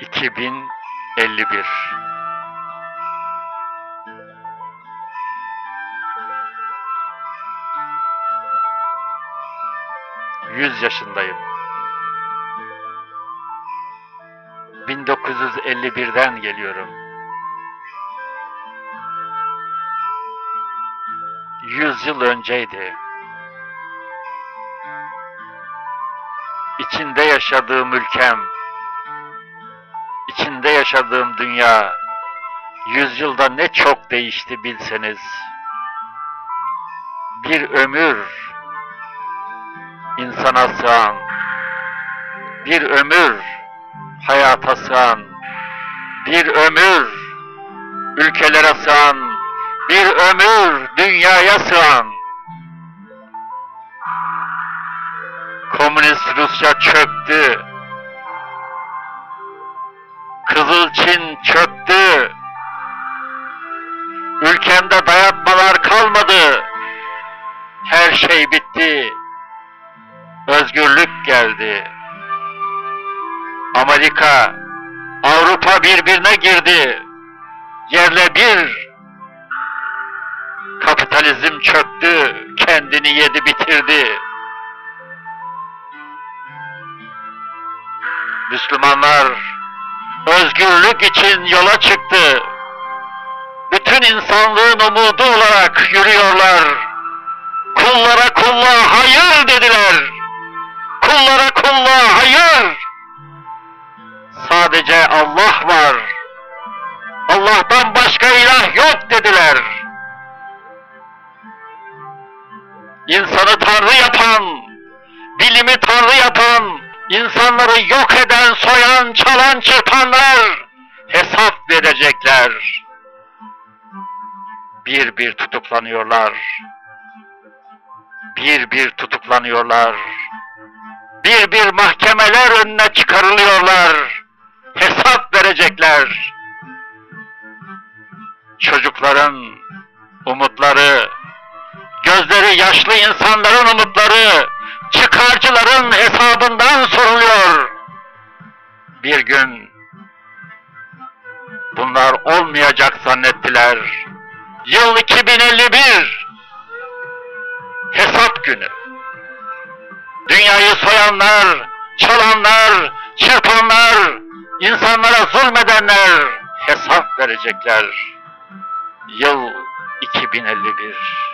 2051 Yüz yaşındayım. 1951'den geliyorum. Yüz yıl önceydi. İçinde yaşadığım ülkem, yaşadığım dünya, yüzyılda ne çok değişti bilseniz. Bir ömür insana sığan, bir ömür hayata sığan, bir ömür ülkelere sığan, bir ömür dünyaya sığan. Komünist Rusya çöktü. Kızıl Çin çöktü. Ülkemde dayatmalar kalmadı. Her şey bitti. Özgürlük geldi. Amerika, Avrupa birbirine girdi. Yerle bir. Kapitalizm çöktü, kendini yedi bitirdi. Müslümanlar özgürlük için yola çıktı. Bütün insanlığın umudu olarak yürüyorlar. Kullara kulluğa hayır dediler. Kullara kulluğa hayır. Sadece Allah var. İnsanları yok eden, soyan, çalan, çırpanlar hesap verecekler. Bir bir tutuklanıyorlar. Bir bir tutuklanıyorlar. Bir bir mahkemeler önüne çıkarılıyorlar. Hesap verecekler. Çocukların umutları, gözleri yaşlı insanların umutları, çıkarcıların hesabından soruluyor. Bir gün bunlar olmayacak zannettiler. Yıl 2051 hesap günü. Dünyayı soyanlar, çalanlar, çırpanlar, insanlara zulmedenler hesap verecekler. Yıl 2051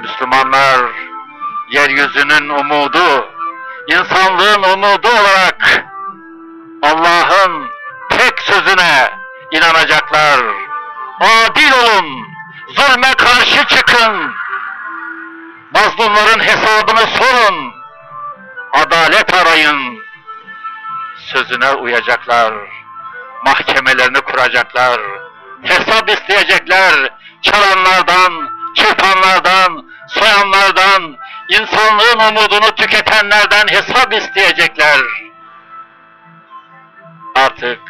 Müslümanlar yeryüzünün umudu, insanlığın umudu olarak Allah'ın tek sözüne inanacaklar. Adil olun, zulme karşı çıkın. Mazlumların hesabını sorun. Adalet arayın. Sözüne uyacaklar. Mahkemelerini kuracaklar. Hesap isteyecekler. Çalanlardan, çırpanlardan, soyanlardan, insanlığın umudunu tüketenlerden hesap isteyecekler. Artık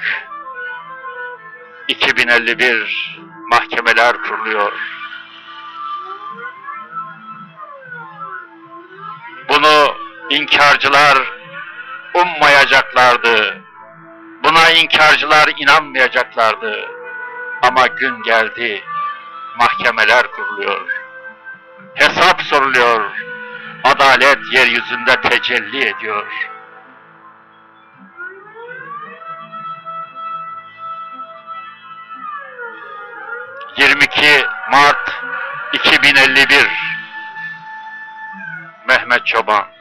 2051 mahkemeler kuruluyor. Bunu inkarcılar ummayacaklardı. Buna inkarcılar inanmayacaklardı. Ama gün geldi. Mahkemeler kuruluyor. Hesap soruluyor. Adalet yeryüzünde tecelli ediyor. ...22 Mart 2051 Mehmet Çoban